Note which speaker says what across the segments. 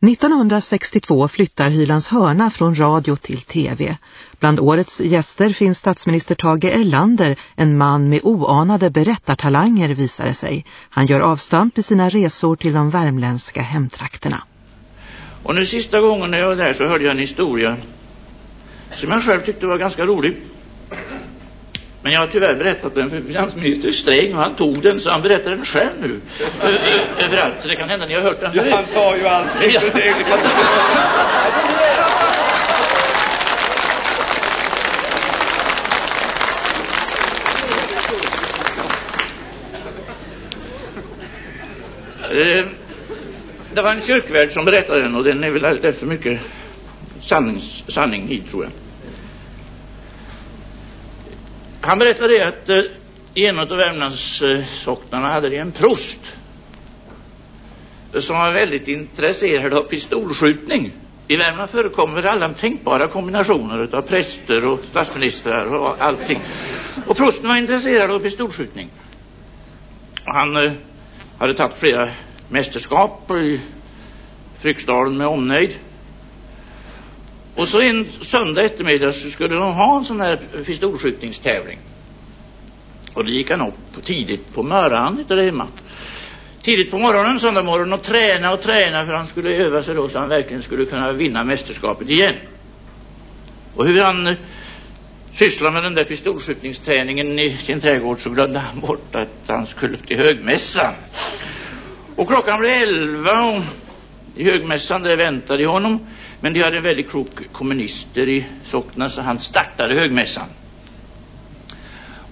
Speaker 1: 1962 flyttar Hylands hörna från radio till tv. Bland årets gäster finns statsminister Tage Erlander, en man med oanade berättartalanger visar sig. Han gör avstamp i sina resor till de värmländska hemtrakterna.
Speaker 2: Och nu sista gången när jag var där så hörde jag en historia som jag själv tyckte var ganska rolig. Men jag har tyvärr berättat den för finansminister Sträng och han tog den så han berättar den själv nu. Överallt. Så det kan hända ni har hört den
Speaker 3: förut. Han tar ju alltid ja.
Speaker 2: Det var en kyrkvärd som berättade den och den är väl därför mycket sannings, sanning i tror jag. Han berättade att eh, i en av Värmlandssocknarna hade de en prost som var väldigt intresserad av pistolskjutning. I Värmland förekommer alla tänkbara kombinationer av präster och statsministrar och allting. Och prosten var intresserad av pistolskjutning. Och han eh, hade tagit flera mästerskap i Fryksdalen med omnejd. Och så en söndag eftermiddag så skulle de ha en sån här pistolskjutningstävling. Och då gick han upp tidigt på morgonen, hette det hemma. Tidigt på morgonen, söndag morgon och träna och träna för han skulle öva sig då så han verkligen skulle kunna vinna mästerskapet igen. Och hur han eh, sysslade med den där pistolskjutningsträningen i sin trädgård så glömde han bort att han skulle till högmässan. Och klockan blev elva och i högmässan där väntade honom men de hade en väldigt klok kommunister i socknen så han startade högmässan.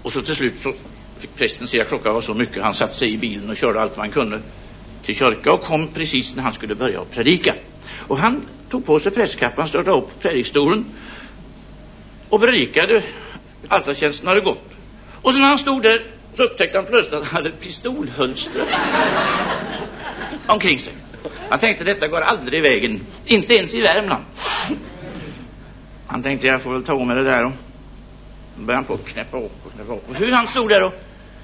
Speaker 2: Och så till slut så fick prästen se att klockan var så mycket. Han satte sig i bilen och körde allt vad han kunde till kyrka och kom precis när han skulle börja att predika. Och han tog på sig prästkappan, störtade upp predikstolen och predikade. Altartjänsten hade gått. Och sen när han stod där så upptäckte han plötsligt att han hade pistolhölster omkring sig. Han tänkte detta går aldrig i vägen, inte ens i Värmland. Han tänkte jag får väl ta med det där och började han på att knäppa upp och knäppa upp. Och hur han stod där och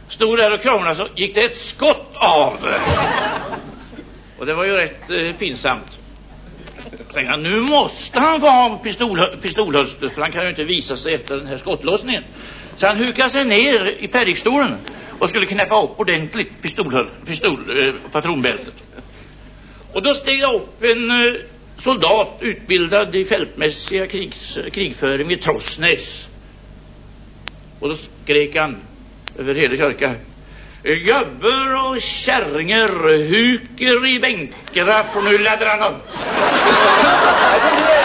Speaker 2: stod där och krånglade så gick det ett skott av. Och det var ju rätt eh, pinsamt. Jag tänkte nu måste han få av pistol, pistolhölstret för han kan ju inte visa sig efter den här skottlossningen. Så han hukade sig ner i predikstolen och skulle knäppa upp ordentligt pistol, pistol, eh, patronbältet. Och då steg det upp en eh, soldat utbildad i fältmässiga krigs, eh, krigföring vid Trossnäs. Och då skrek han över hela kyrkan. Gubbar och kärringar huker i bänkarna för nu laddar han upp.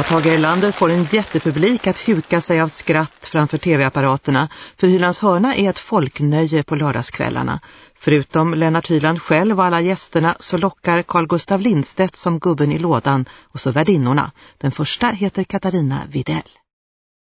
Speaker 1: Ja, Tage Erlander får en jättepublik att huka sig av skratt framför tv-apparaterna för Hylands hörna är ett folknöje på lördagskvällarna. Förutom Lennart Hyland själv och alla gästerna så lockar Carl Gustav Lindstedt som gubben i lådan och så värdinnorna. Den första heter Katarina Videll.